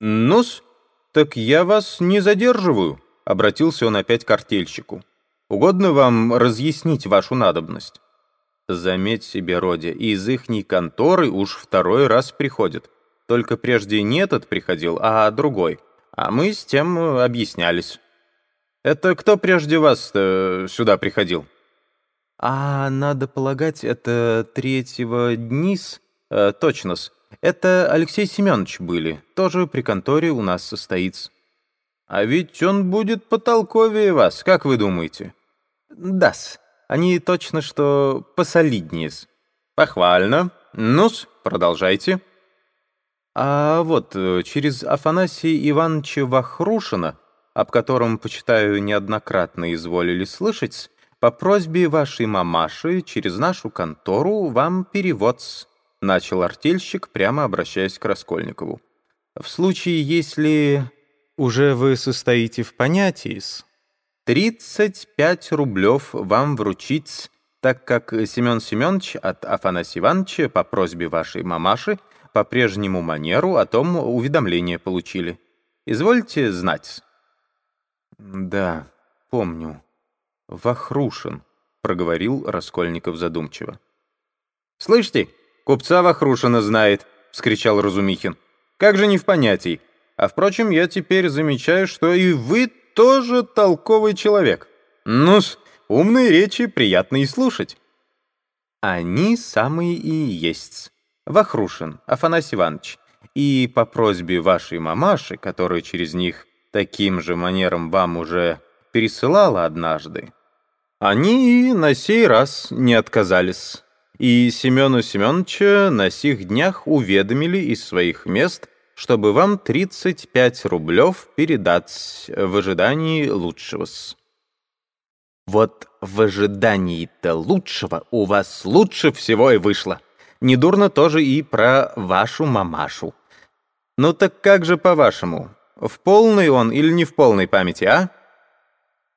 «Ну-с, так я вас не задерживаю», — обратился он опять к артельщику. «Угодно вам разъяснить вашу надобность?» Заметь себе, Родя, из ихней конторы уж второй раз приходит. Только прежде не этот приходил, а другой. А мы с тем объяснялись. Это кто прежде вас сюда приходил? А надо полагать, это третьего днис, э, точно-с. Это Алексей Семенович были, тоже при конторе у нас состоится. А ведь он будет потолковее вас, как вы думаете? Да-с. Они точно что посолиднее. Похвально. Ну-с, продолжайте. А вот э, через Афанасия Ивановича Вахрушина, об котором, почитаю, неоднократно изволили слышать, по просьбе вашей мамаши через нашу контору вам перевод начал артельщик, прямо обращаясь к Раскольникову. В случае, если уже вы состоите в понятии -с, Тридцать пять рублев вам вручить, так как Семен Семенович от Афанасия Ивановича по просьбе вашей мамаши по прежнему манеру о том уведомление получили. Извольте знать». «Да, помню. Вахрушин», — проговорил Раскольников задумчиво. «Слышите, купца Вахрушина знает», — вскричал Разумихин. «Как же не в понятии? А, впрочем, я теперь замечаю, что и вы тоже толковый человек. Ну-с, умные речи приятно и слушать. Они самые и есть. Вахрушин, Афанасий Иванович. И по просьбе вашей мамаши, которая через них таким же манером вам уже пересылала однажды, они и на сей раз не отказались. И Семену Семеновича на сих днях уведомили из своих мест, чтобы вам 35 рублев передать в ожидании лучшего -с. Вот в ожидании-то лучшего у вас лучше всего и вышло. Недурно тоже и про вашу мамашу. Ну так как же по-вашему? В полной он или не в полной памяти, а?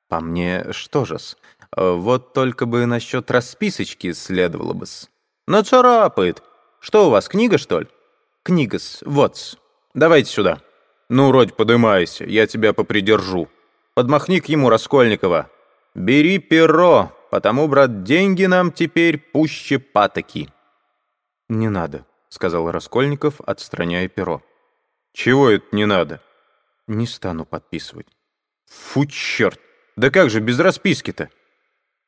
По мне, что же-с? Вот только бы насчет расписочки следовало бы-с. Нацарапает. Что у вас, книга, что ли? Книга-с, вот-с. Давайте сюда. Ну, Родь, подымайся, я тебя попридержу. Подмахни к ему Раскольникова. Бери перо, потому, брат, деньги нам теперь пуще патоки. Не надо, сказал Раскольников, отстраняя перо. Чего это не надо? Не стану подписывать. Фу, черт! Да как же без расписки-то?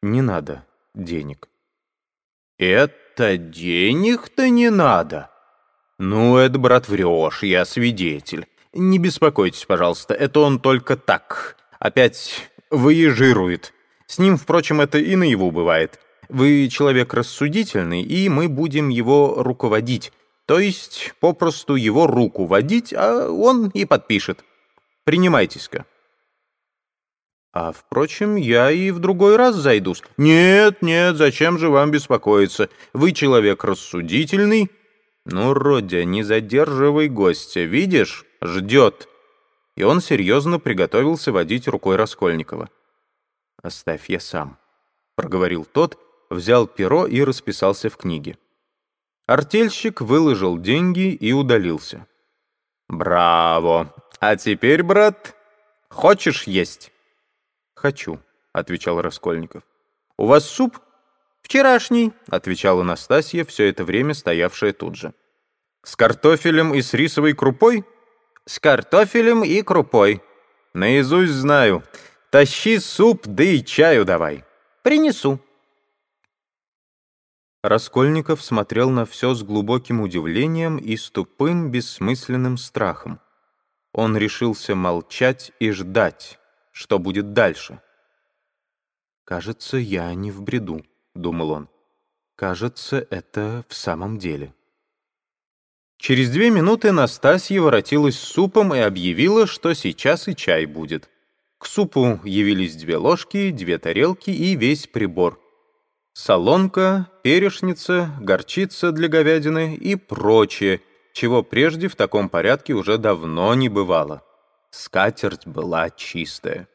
Не надо денег. Это денег-то не надо? «Ну, это, брат, врешь, я свидетель. Не беспокойтесь, пожалуйста, это он только так. Опять выезжирует. С ним, впрочем, это и наяву бывает. Вы человек рассудительный, и мы будем его руководить. То есть, попросту его руку водить, а он и подпишет. Принимайтесь-ка». «А, впрочем, я и в другой раз зайдусь». «Нет, нет, зачем же вам беспокоиться? Вы человек рассудительный». «Ну, Родя, не задерживай гостя, видишь? Ждет!» И он серьезно приготовился водить рукой Раскольникова. «Оставь я сам», — проговорил тот, взял перо и расписался в книге. Артельщик выложил деньги и удалился. «Браво! А теперь, брат, хочешь есть?» «Хочу», — отвечал Раскольников. «У вас суп?» «Вчерашний», — отвечала Настасья, все это время стоявшая тут же. «С картофелем и с рисовой крупой?» «С картофелем и крупой». «Наизусть знаю. Тащи суп, да и чаю давай». «Принесу». Раскольников смотрел на все с глубоким удивлением и с тупым, бессмысленным страхом. Он решился молчать и ждать, что будет дальше. «Кажется, я не в бреду», — думал он. «Кажется, это в самом деле». Через две минуты Настасья воротилась с супом и объявила, что сейчас и чай будет. К супу явились две ложки, две тарелки и весь прибор. Солонка, перешница, горчица для говядины и прочее, чего прежде в таком порядке уже давно не бывало. Скатерть была чистая.